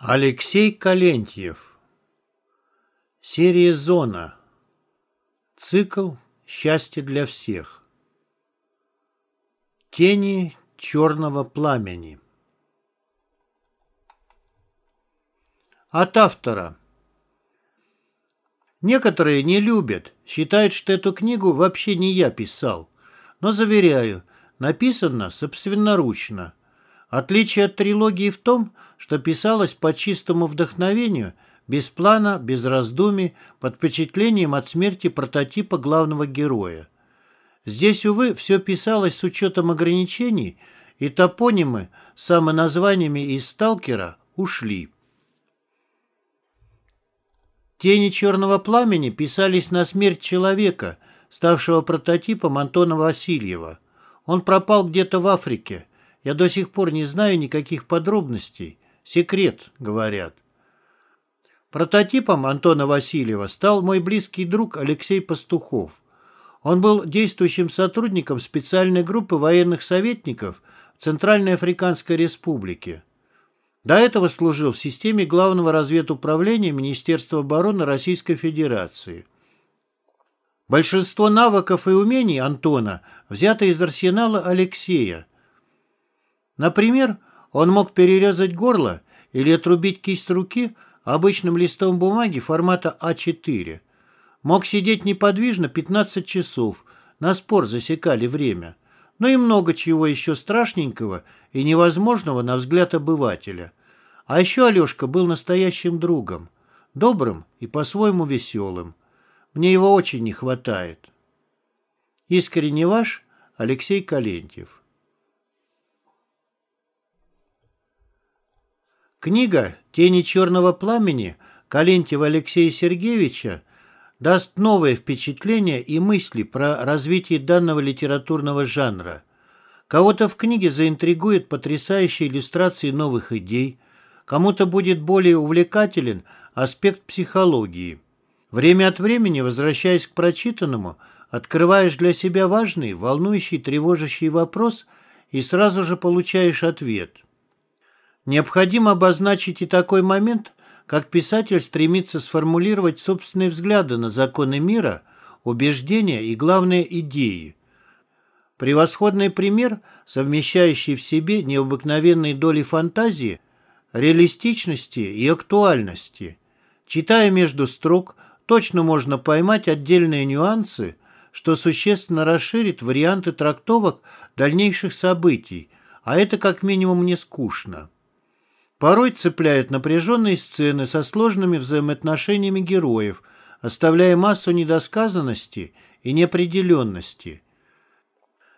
Алексей Калентьев Серия «Зона» Цикл «Счастье для всех» Тени черного пламени От автора Некоторые не любят, считают, что эту книгу вообще не я писал. Но, заверяю, написано собственноручно. Отличие от трилогии в том, что писалось по чистому вдохновению, без плана, без раздумий, под впечатлением от смерти прототипа главного героя. Здесь, увы, все писалось с учетом ограничений, и топонимы с самоназваниями из «Сталкера» ушли. Тени черного пламени писались на смерть человека, ставшего прототипом Антона Васильева. Он пропал где-то в Африке. Я до сих пор не знаю никаких подробностей. Секрет, говорят. Прототипом Антона Васильева стал мой близкий друг Алексей Пастухов. Он был действующим сотрудником специальной группы военных советников в Центральной Африканской Республике. До этого служил в системе Главного разведуправления Министерства обороны Российской Федерации. Большинство навыков и умений Антона взято из арсенала Алексея. Например, он мог перерезать горло или отрубить кисть руки обычным листом бумаги формата А4. Мог сидеть неподвижно 15 часов, на спор засекали время. Но и много чего еще страшненького и невозможного на взгляд обывателя. А еще Алешка был настоящим другом, добрым и по-своему веселым. Мне его очень не хватает. Искренне ваш Алексей Калентьев. Книга «Тени черного пламени» Калентьева Алексея Сергеевича даст новое впечатление и мысли про развитие данного литературного жанра. Кого-то в книге заинтригует потрясающие иллюстрации новых идей, кому-то будет более увлекателен аспект психологии. Время от времени, возвращаясь к прочитанному, открываешь для себя важный, волнующий, тревожащий вопрос и сразу же получаешь ответ – Необходимо обозначить и такой момент, как писатель стремится сформулировать собственные взгляды на законы мира, убеждения и, главные идеи. Превосходный пример, совмещающий в себе необыкновенные доли фантазии, реалистичности и актуальности. Читая между строк, точно можно поймать отдельные нюансы, что существенно расширит варианты трактовок дальнейших событий, а это как минимум не скучно. Порой цепляют напряженные сцены со сложными взаимоотношениями героев, оставляя массу недосказанности и неопределенности.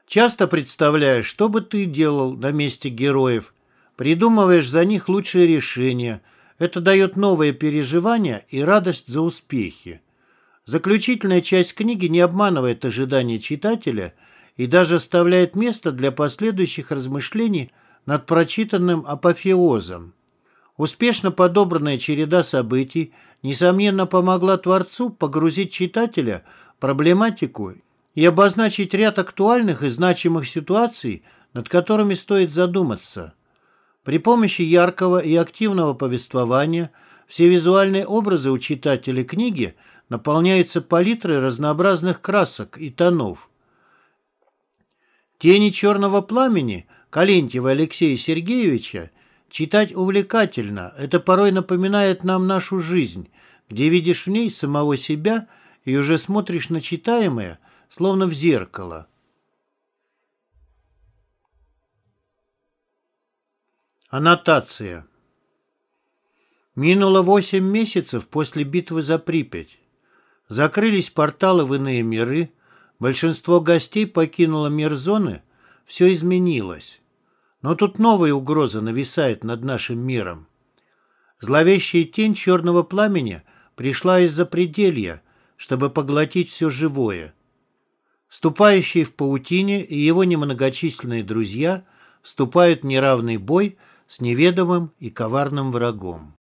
Часто представляешь, что бы ты делал на месте героев, придумываешь за них лучшие решения. Это дает новые переживания и радость за успехи. Заключительная часть книги не обманывает ожидания читателя и даже оставляет место для последующих размышлений над прочитанным апофеозом. Успешно подобранная череда событий, несомненно, помогла Творцу погрузить читателя в проблематику и обозначить ряд актуальных и значимых ситуаций, над которыми стоит задуматься. При помощи яркого и активного повествования все визуальные образы у читателя книги наполняются палитрой разнообразных красок и тонов. Тени черного пламени – Калентьева Алексея Сергеевича читать увлекательно. Это порой напоминает нам нашу жизнь, где видишь в ней самого себя и уже смотришь на читаемое, словно в зеркало. Аннотация. Минуло восемь месяцев после битвы за Припять. Закрылись порталы в иные миры, большинство гостей покинуло мир зоны, все изменилось. Но тут новая угроза нависает над нашим миром. Зловещая тень черного пламени пришла из-за пределья, чтобы поглотить все живое. Ступающий в паутине и его немногочисленные друзья вступают в неравный бой с неведомым и коварным врагом.